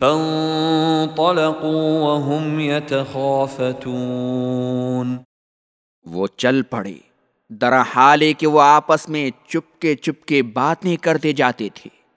فانطلقوا وهم يتخافتون۔ وہ چل پڑے۔ درا حال کہ وہ آپس میں چپکے چپکے باتیں کرتے جاتے تھے۔